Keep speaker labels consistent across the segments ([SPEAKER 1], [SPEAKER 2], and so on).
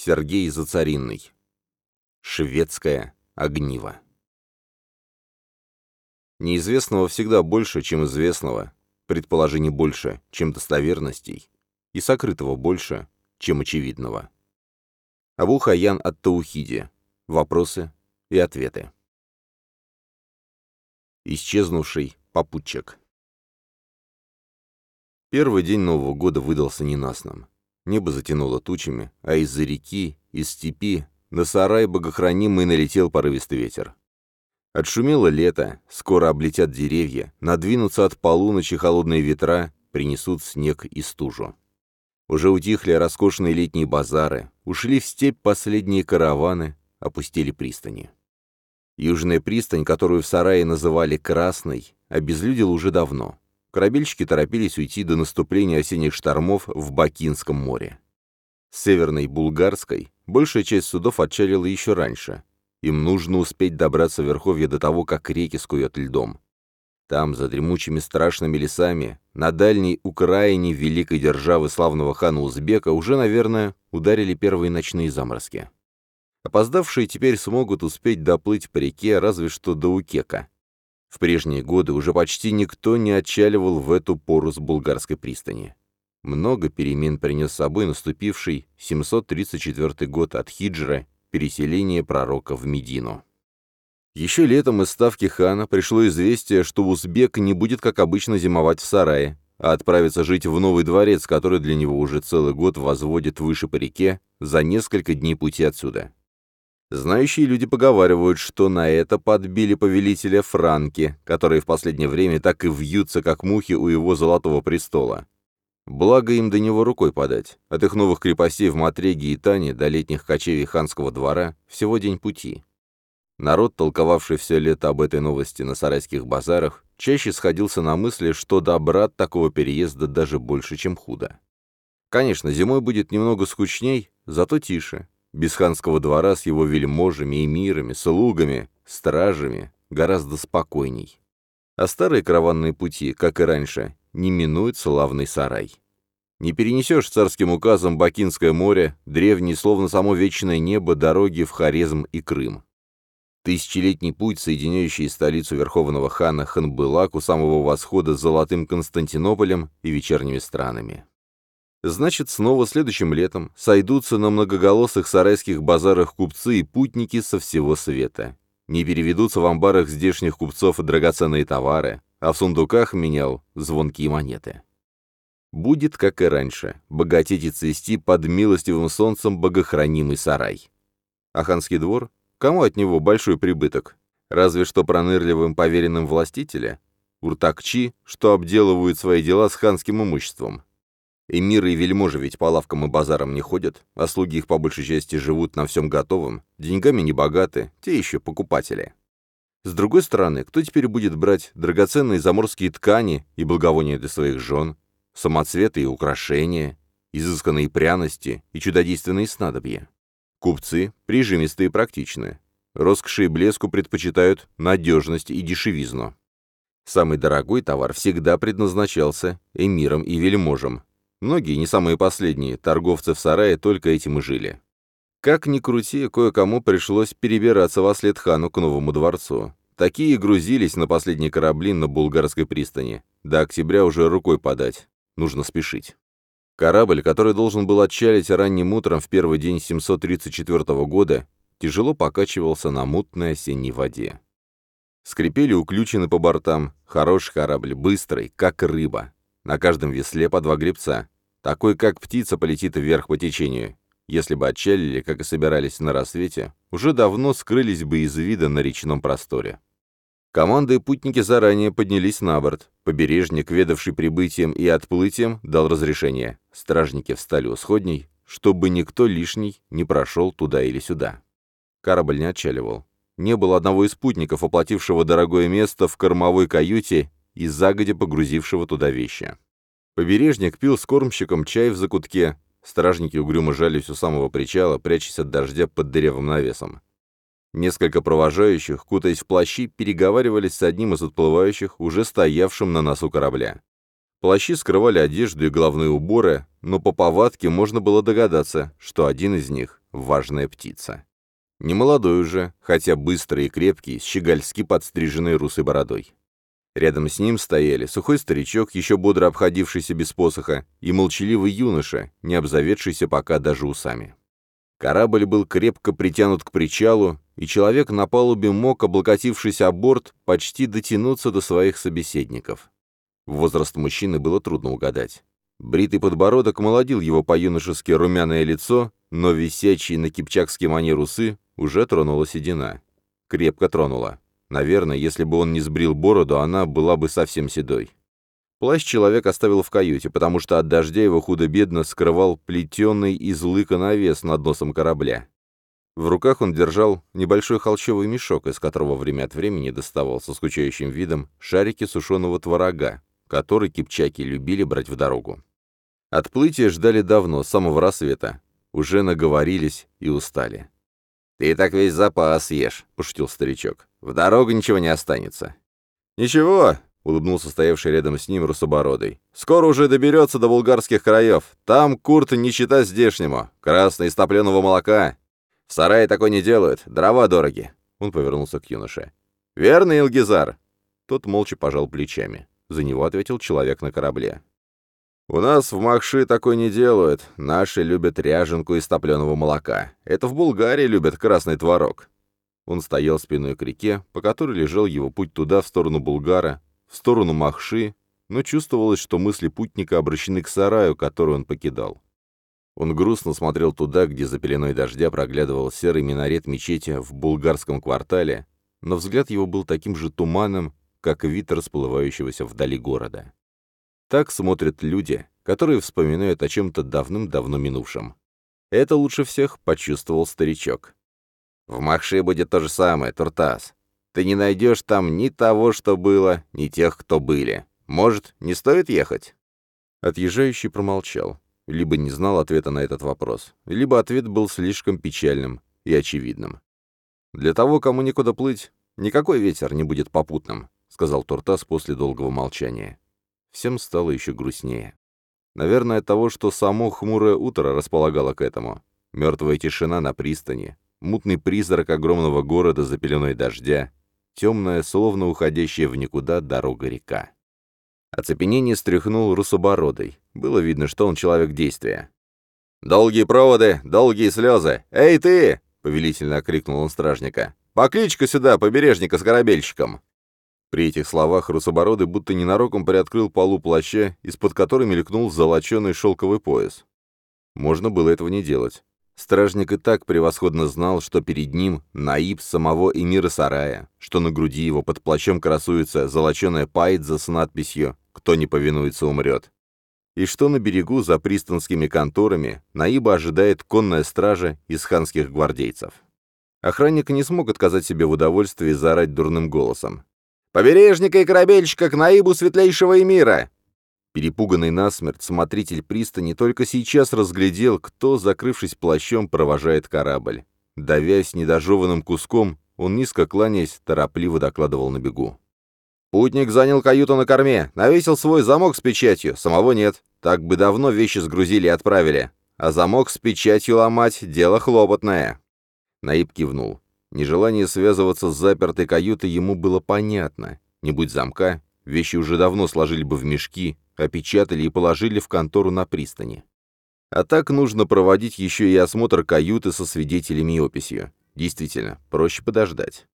[SPEAKER 1] Сергей Зацаринный. Шведское огниво. Неизвестного всегда больше, чем известного, предположений больше, чем достоверностей, и сокрытого больше, чем очевидного. Абу Хаян от Таухиди. Вопросы и ответы. Исчезнувший попутчик. Первый день Нового года выдался ненастным. Небо затянуло тучами, а из-за реки, из степи, на сарай богохранимый налетел порывистый ветер. Отшумело лето, скоро облетят деревья, надвинутся от полуночи холодные ветра, принесут снег и стужу. Уже утихли роскошные летние базары, ушли в степь последние караваны, опустили пристани. Южная пристань, которую в сарае называли «Красной», обезлюдила уже давно. Корабельщики торопились уйти до наступления осенних штормов в Бакинском море. С северной Булгарской большая часть судов отчалила еще раньше. Им нужно успеть добраться в Верховье до того, как реки скует льдом. Там, за дремучими страшными лесами, на дальней Украине великой державы славного хана Узбека уже, наверное, ударили первые ночные заморозки. Опоздавшие теперь смогут успеть доплыть по реке разве что до Укека. В прежние годы уже почти никто не отчаливал в эту пору с булгарской пристани. Много перемен принес с собой наступивший 734 год от хиджра, переселение пророка в Медину. Еще летом из ставки хана пришло известие, что узбек не будет, как обычно, зимовать в сарае, а отправится жить в новый дворец, который для него уже целый год возводит выше по реке, за несколько дней пути отсюда. Знающие люди поговаривают, что на это подбили повелителя Франки, которые в последнее время так и вьются, как мухи у его золотого престола. Благо им до него рукой подать. От их новых крепостей в Матреге и Тане до летних кочевий ханского двора всего день пути. Народ, толковавший все лето об этой новости на сарайских базарах, чаще сходился на мысли, что добра от такого переезда даже больше, чем худо. Конечно, зимой будет немного скучней, зато тише, без ханского двора с его вельможами, эмирами, слугами, стражами гораздо спокойней. А старые караванные пути, как и раньше, не минует славный сарай. Не перенесешь царским указом Бакинское море, древние, словно само вечное небо, дороги в Хорезм и Крым. Тысячелетний путь, соединяющий столицу Верховного хана Ханбылак у самого восхода с Золотым Константинополем и вечерними странами. Значит, снова следующим летом сойдутся на многоголосых сарайских базарах купцы и путники со всего света. Не переведутся в амбарах здешних купцов драгоценные товары, а в сундуках менял звонкие монеты. Будет, как и раньше, богатеть и цвести под милостивым солнцем богохранимый сарай. А ханский двор? Кому от него большой прибыток? Разве что пронырливым поверенным властителя? Уртакчи, что обделывают свои дела с ханским имуществом. Эмиры и вельможи ведь по лавкам и базарам не ходят, а слуги их по большей части живут на всем готовом, деньгами не богаты, те еще покупатели. С другой стороны, кто теперь будет брать драгоценные заморские ткани и благовония для своих жен, самоцветы и украшения, изысканные пряности и чудодейственные снадобья? Купцы прижимистые и практичны. Роскоши и блеску предпочитают надежность и дешевизну. Самый дорогой товар всегда предназначался эмирам и вельможам, Многие, не самые последние, торговцы в сарае только этим и жили. Как ни крути, кое-кому пришлось перебираться во след хану к новому дворцу. Такие грузились на последние корабли на Булгарской пристани. До октября уже рукой подать. Нужно спешить. Корабль, который должен был отчалить ранним утром в первый день 734 года, тяжело покачивался на мутной осенней воде. Скрипели уключены по бортам. Хороший корабль, быстрый, как рыба. На каждом весле по два гребца. Такой, как птица, полетит вверх по течению. Если бы отчалили, как и собирались на рассвете, уже давно скрылись бы из вида на речном просторе. Команда и путники заранее поднялись на борт. Побережник, ведавший прибытием и отплытием, дал разрешение. Стражники встали у сходней, чтобы никто лишний не прошел туда или сюда. Корабль не отчаливал. Не было одного из путников, оплатившего дорогое место в кормовой каюте и загодя погрузившего туда вещи. Побережник пил с кормщиком чай в закутке, стражники угрюмо жались у самого причала, прячась от дождя под деревом навесом. Несколько провожающих, кутаясь в плащи, переговаривались с одним из отплывающих, уже стоявшим на носу корабля. Плащи скрывали одежду и головные уборы, но по повадке можно было догадаться, что один из них — важная птица. Немолодой уже, хотя быстрый и крепкий, с щегольски подстриженной русой бородой. Рядом с ним стояли сухой старичок, еще бодро обходившийся без посоха, и молчаливый юноша, не обзаведшийся пока даже усами. Корабль был крепко притянут к причалу, и человек на палубе мог, облокотившись о борт, почти дотянуться до своих собеседников. Возраст мужчины было трудно угадать. Бритый подбородок молодил его по-юношески румяное лицо, но висячие на кипчакский манер усы уже тронула седина. Крепко тронула. Наверное, если бы он не сбрил бороду, она была бы совсем седой. Плащ человек оставил в каюте, потому что от дождя его худо-бедно скрывал плетеный из лыка навес над носом корабля. В руках он держал небольшой холщовый мешок, из которого время от времени доставал со скучающим видом шарики сушеного творога, который кипчаки любили брать в дорогу. Отплытие ждали давно, с самого рассвета. Уже наговорились и устали. «Ты так весь запас ешь», — пошутил старичок. «В дорогу ничего не останется». «Ничего», — улыбнулся стоявший рядом с ним русобородый. «Скоро уже доберется до булгарских краев. Там курт не чита здешнему. Красный из топленого молока. В сарае такой не делают. Дрова дороги». Он повернулся к юноше. «Верно, Илгизар?» Тот молча пожал плечами. За него ответил человек на корабле. «У нас в Махши такой не делают. Наши любят ряженку из топленого молока. Это в Булгарии любят красный творог». Он стоял спиной к реке, по которой лежал его путь туда, в сторону Булгара, в сторону Махши, но чувствовалось, что мысли путника обращены к сараю, который он покидал. Он грустно смотрел туда, где за пеленой дождя проглядывал серый минарет мечети в булгарском квартале, но взгляд его был таким же туманным, как вид расплывающегося вдали города. Так смотрят люди, которые вспоминают о чем-то давным-давно минувшем. Это лучше всех почувствовал старичок. «В Махше будет то же самое, Туртас. Ты не найдешь там ни того, что было, ни тех, кто были. Может, не стоит ехать?» Отъезжающий промолчал. Либо не знал ответа на этот вопрос, либо ответ был слишком печальным и очевидным. «Для того, кому некуда плыть, никакой ветер не будет попутным», — сказал Туртас после долгого молчания. Всем стало еще грустнее. Наверное, от того, что само хмурое утро располагало к этому. Мертвая тишина на пристани, мутный призрак огромного города за пеленой дождя, темная, словно уходящая в никуда дорога река. Оцепенение стряхнул русобородой. Было видно, что он человек действия. «Долгие проводы, долгие слезы! Эй, ты!» — повелительно окрикнул он стражника. «Покличка сюда, побережника с корабельщиком!» При этих словах Русобородый будто ненароком приоткрыл полу плаща, из-под которой мелькнул золоченый шелковый пояс. Можно было этого не делать. Стражник и так превосходно знал, что перед ним наиб самого эмира Сарая, что на груди его под плащом красуется золоченая пайдза с надписью «Кто не повинуется, умрет», и что на берегу за пристанскими конторами Наиба ожидает конная стража из ханских гвардейцев. Охранник не смог отказать себе в удовольствии заорать дурным голосом. Побережника и корабельщика к наибу светлейшего эмира!» Перепуганный насмерть, смотритель пристани только сейчас разглядел, кто, закрывшись плащом, провожает корабль. Давясь недожеванным куском, он, низко кланяясь, торопливо докладывал на бегу. «Путник занял каюту на корме, навесил свой замок с печатью, самого нет. Так бы давно вещи сгрузили и отправили. А замок с печатью ломать — дело хлопотное». Наиб кивнул. Нежелание связываться с запертой каютой ему было понятно. Не будь замка, вещи уже давно сложили бы в мешки, опечатали и положили в контору на пристани. А так нужно проводить еще и осмотр каюты со свидетелями и описью. Действительно, проще подождать.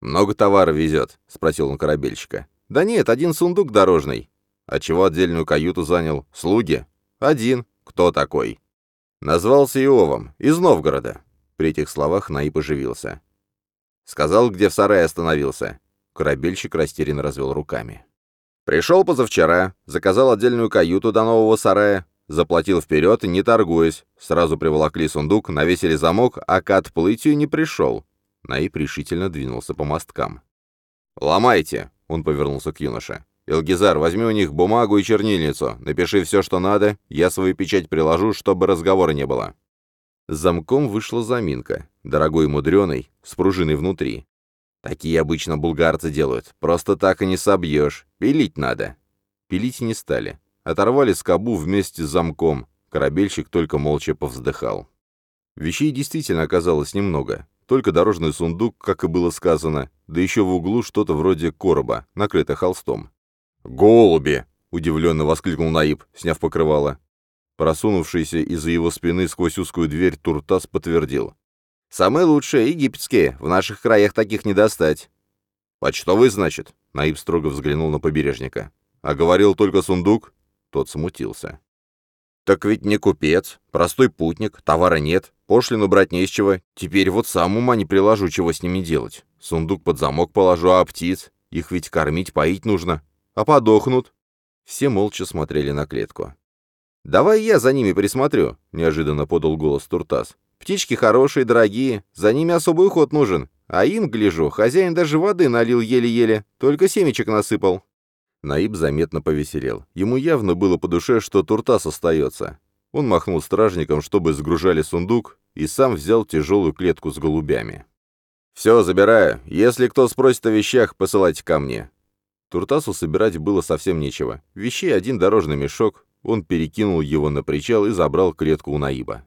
[SPEAKER 1] «Много товара везет?» — спросил он корабельщика. «Да нет, один сундук дорожный». «А чего отдельную каюту занял? Слуги?» «Один. Кто такой?» «Назвался Иовом, из Новгорода. При этих словах Наиб оживился. «Сказал, где в сарае остановился». Корабельщик растерянно развел руками. «Пришел позавчера, заказал отдельную каюту до нового сарая, заплатил вперед, не торгуясь. Сразу приволокли сундук, навесили замок, а к отплытию не пришел». Наиб решительно двинулся по мосткам. «Ломайте!» — он повернулся к юноше. «Элгизар, возьми у них бумагу и чернильницу, напиши все, что надо, я свою печать приложу, чтобы разговора не было». С замком вышла заминка, дорогой мудреный, с пружиной внутри. Такие обычно булгарцы делают, просто так и не собьешь, пилить надо. Пилить не стали, оторвали скобу вместе с замком, корабельщик только молча повздыхал. Вещей действительно оказалось немного. Только дорожный сундук, как и было сказано, да еще в углу что-то вроде короба, накрыто холстом. «Голуби!» — удивленно воскликнул Наиб, сняв покрывало. Просунувшийся из-за его спины сквозь узкую дверь Туртас подтвердил. «Самые лучшие, египетские. В наших краях таких не достать». «Почтовый, значит?» — Наиб строго взглянул на побережника. «А говорил только сундук?» Тот смутился. «Так ведь не купец, простой путник, товара нет, пошлину брать не из чего. Теперь вот сам ума не приложу, чего с ними делать. Сундук под замок положу, а птиц? Их ведь кормить, поить нужно. А подохнут?» Все молча смотрели на клетку. «Давай я за ними присмотрю», — неожиданно подал голос Туртас. «Птички хорошие, дорогие, за ними особый уход нужен. А им, гляжу, хозяин даже воды налил еле-еле, только семечек насыпал». Наиб заметно повеселел. Ему явно было по душе, что Туртас остается. Он махнул стражникам, чтобы сгружали сундук, и сам взял тяжелую клетку с голубями. «Все, забираю. Если кто спросит о вещах, посылайте ко мне». Туртасу собирать было совсем нечего. Вещей один дорожный мешок, он перекинул его на причал и забрал клетку у Наиба.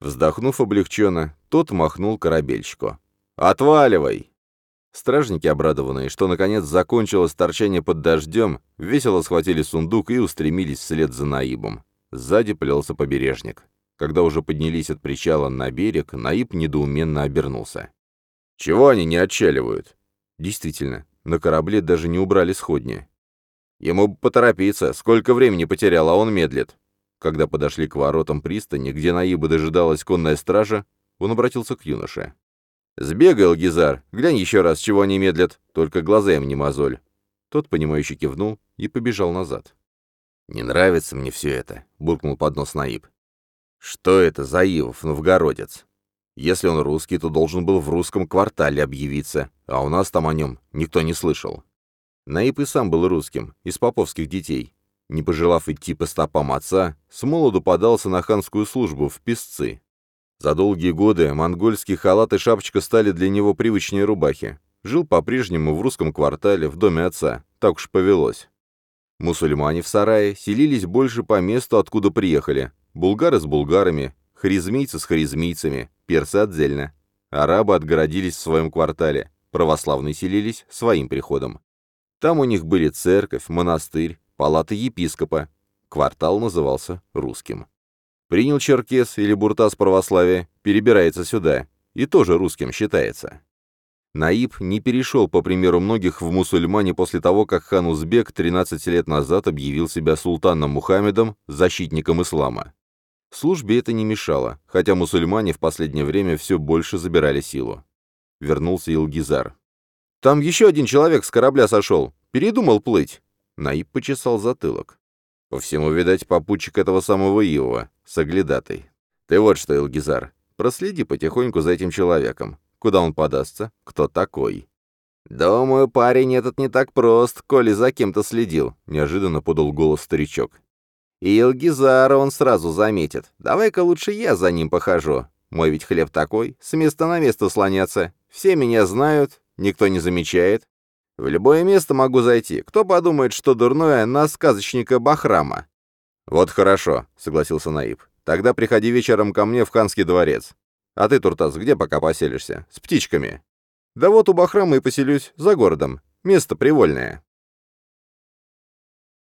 [SPEAKER 1] Вздохнув облегченно, тот махнул корабельщику. «Отваливай!» Стражники, обрадованные, что наконец закончилось торчание под дождем, весело схватили сундук и устремились вслед за Наибом. Сзади плелся побережник. Когда уже поднялись от причала на берег, Наиб недоуменно обернулся. «Чего они не отчаливают?» Действительно, на корабле даже не убрали сходни. Ему бы поторопиться, сколько времени потерял, а он медлит. Когда подошли к воротам пристани, где Наиба дожидалась конная стража, он обратился к юноше. «Сбегай, Алгизар, глянь еще раз, чего они медлят, только глаза им не мозоль». Тот, понимающе кивнул и побежал назад. «Не нравится мне все это», — буркнул под нос Наиб. «Что это за Ивов, новгородец? Если он русский, то должен был в русском квартале объявиться, а у нас там о нем никто не слышал». Наиб и сам был русским, из поповских детей. Не пожелав идти по стопам отца, с молоду подался на ханскую службу в песцы. За долгие годы монгольский халат и шапочка стали для него привычнее рубахи. Жил по-прежнему в русском квартале, в доме отца. Так уж повелось. Мусульмане в сарае селились больше по месту, откуда приехали. Булгары с булгарами, харизмийцы с харизмийцами, персы отдельно. Арабы отгородились в своем квартале, православные селились своим приходом. Там у них были церковь, монастырь, палата епископа. Квартал назывался русским. Принял черкес или буртас православия, перебирается сюда, и тоже русским считается. Наиб не перешел, по примеру многих, в мусульмане после того, как хан Узбек 13 лет назад объявил себя султаном Мухаммедом, защитником ислама. Службе это не мешало, хотя мусульмане в последнее время все больше забирали силу. Вернулся Илгизар. Там еще один человек с корабля сошел. Передумал плыть. Наиб почесал затылок. По всему, видать, попутчик этого самого Иова, соглядатый. Ты вот что, Илгизар, проследи потихоньку за этим человеком. Куда он подастся? Кто такой? «Думаю, парень этот не так прост, коли за кем-то следил», — неожиданно подал голос старичок. «И Илгизара он сразу заметит. Давай-ка лучше я за ним похожу. Мой ведь хлеб такой, с места на место слоняться. Все меня знают, Никто не замечает. В любое место могу зайти. Кто подумает, что дурное на сказочника Бахрама?» «Вот хорошо», — согласился Наиб. «Тогда приходи вечером ко мне в ханский дворец. А ты, Туртас, где пока поселишься? С птичками?» «Да вот у Бахрама и поселюсь, за городом. Место привольное».